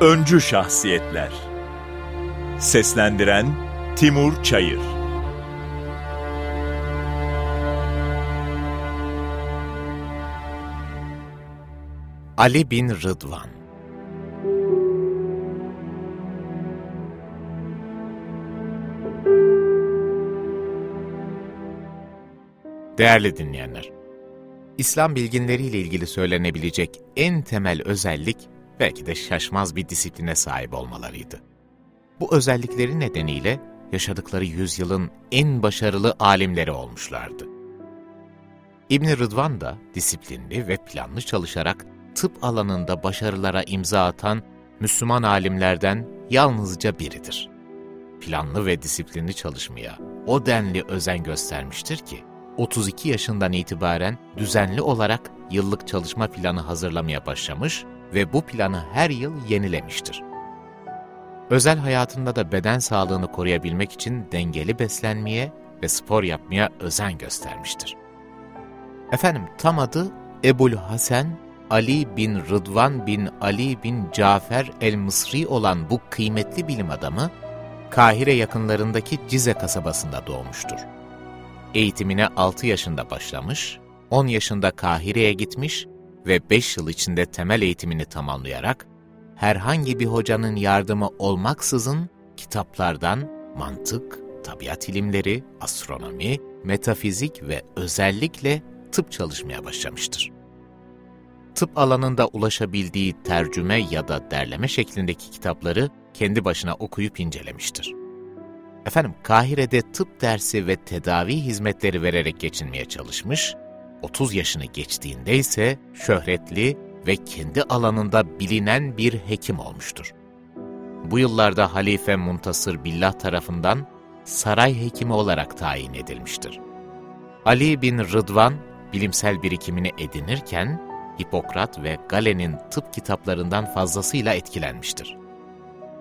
Öncü Şahsiyetler. Seslendiren Timur Çayır. Ali bin Rıdvan. Değerli dinleyenler, İslam bilginleriyle ilgili söylenebilecek en temel özellik belki de şaşmaz bir disipline sahip olmalarıydı. Bu özellikleri nedeniyle yaşadıkları yüzyılın en başarılı alimleri olmuşlardı. İbn Rıdvan da disiplinli ve planlı çalışarak tıp alanında başarılara imza atan Müslüman alimlerden yalnızca biridir. Planlı ve disiplinli çalışmaya o denli özen göstermiştir ki, 32 yaşından itibaren düzenli olarak yıllık çalışma planı hazırlamaya başlamış ve bu planı her yıl yenilemiştir. Özel hayatında da beden sağlığını koruyabilmek için dengeli beslenmeye ve spor yapmaya özen göstermiştir. Efendim tam adı Ebul Hasan Ali bin Rıdvan bin Ali bin Cafer el-Mısri olan bu kıymetli bilim adamı, Kahire yakınlarındaki Cize kasabasında doğmuştur. Eğitimine 6 yaşında başlamış, 10 yaşında Kahire'ye gitmiş ve 5 yıl içinde temel eğitimini tamamlayarak, herhangi bir hocanın yardımı olmaksızın kitaplardan mantık, tabiat ilimleri, astronomi, metafizik ve özellikle tıp çalışmaya başlamıştır. Tıp alanında ulaşabildiği tercüme ya da derleme şeklindeki kitapları kendi başına okuyup incelemiştir. Efendim, Kahire'de tıp dersi ve tedavi hizmetleri vererek geçinmeye çalışmış, 30 yaşını geçtiğinde ise şöhretli ve kendi alanında bilinen bir hekim olmuştur. Bu yıllarda Halife Muntasır Billah tarafından saray hekimi olarak tayin edilmiştir. Ali bin Rıdvan, bilimsel birikimini edinirken, Hipokrat ve Galen'in tıp kitaplarından fazlasıyla etkilenmiştir.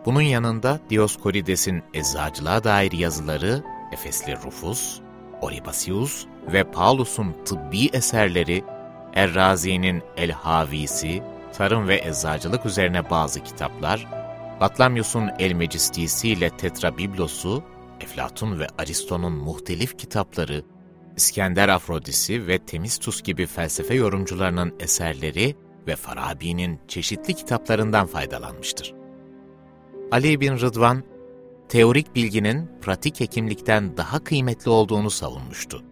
Bunun yanında Dioskorides'in eczacılığa dair yazıları, Efesli Rufus, Oribasius ve Paulus'un tıbbi eserleri, Errazi'nin El-Havisi, tarım ve eczacılık üzerine bazı kitaplar, Batlamyus'un El-Mecistisi ile Tetrabiblosu, Eflatun ve Aristo'nun muhtelif kitapları, İskender Afrodisi ve Temistus gibi felsefe yorumcularının eserleri ve Farabi'nin çeşitli kitaplarından faydalanmıştır. Ali bin Rıdvan, teorik bilginin pratik hekimlikten daha kıymetli olduğunu savunmuştu.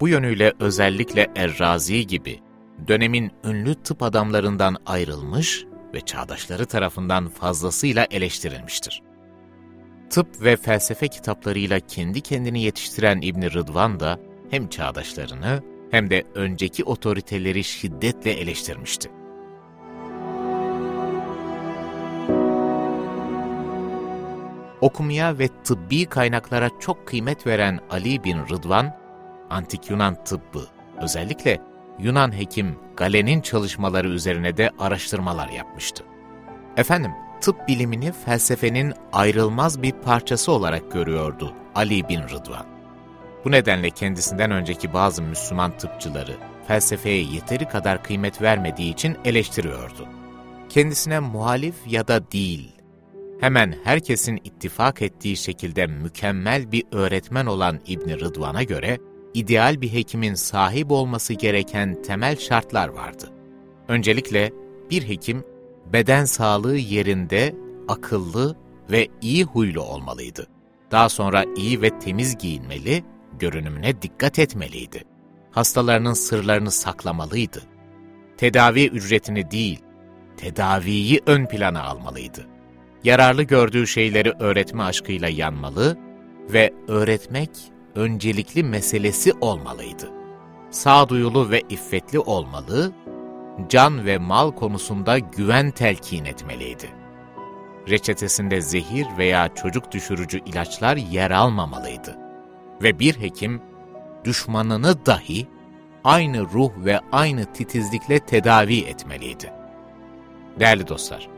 Bu yönüyle özellikle Errazi gibi dönemin ünlü tıp adamlarından ayrılmış ve çağdaşları tarafından fazlasıyla eleştirilmiştir. Tıp ve felsefe kitaplarıyla kendi kendini yetiştiren İbn Rıdvan da hem çağdaşlarını hem de önceki otoriteleri şiddetle eleştirmişti. Okumaya ve tıbbi kaynaklara çok kıymet veren Ali bin Rıdvan, antik Yunan tıbbı, özellikle Yunan hekim Galen'in çalışmaları üzerine de araştırmalar yapmıştı. Efendim, tıp bilimini felsefenin ayrılmaz bir parçası olarak görüyordu Ali bin Rıdvan. Bu nedenle kendisinden önceki bazı Müslüman tıpçıları felsefeye yeteri kadar kıymet vermediği için eleştiriyordu. Kendisine muhalif ya da değil, hemen herkesin ittifak ettiği şekilde mükemmel bir öğretmen olan İbn Rıdvan'a göre, ideal bir hekimin sahip olması gereken temel şartlar vardı. Öncelikle bir hekim, beden sağlığı yerinde, akıllı ve iyi huylu olmalıydı. Daha sonra iyi ve temiz giyinmeli, görünümüne dikkat etmeliydi. Hastalarının sırlarını saklamalıydı. Tedavi ücretini değil, tedaviyi ön plana almalıydı. Yararlı gördüğü şeyleri öğretme aşkıyla yanmalı ve öğretmek öncelikli meselesi olmalıydı. Sağduyulu ve iffetli olmalı, can ve mal konusunda güven telkin etmeliydi. Reçetesinde zehir veya çocuk düşürücü ilaçlar yer almamalıydı ve bir hekim düşmanını dahi aynı ruh ve aynı titizlikle tedavi etmeliydi. Değerli dostlar,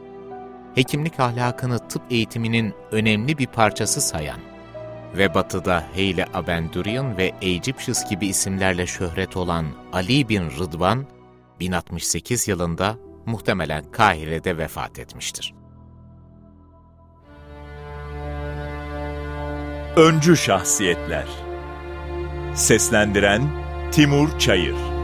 hekimlik ahlakını tıp eğitiminin önemli bir parçası sayan ve batıda Heyle Abendurian ve Egyptius gibi isimlerle şöhret olan Ali bin Rıdvan, 1068 yılında muhtemelen Kahire'de vefat etmiştir. Öncü Şahsiyetler Seslendiren Timur Çayır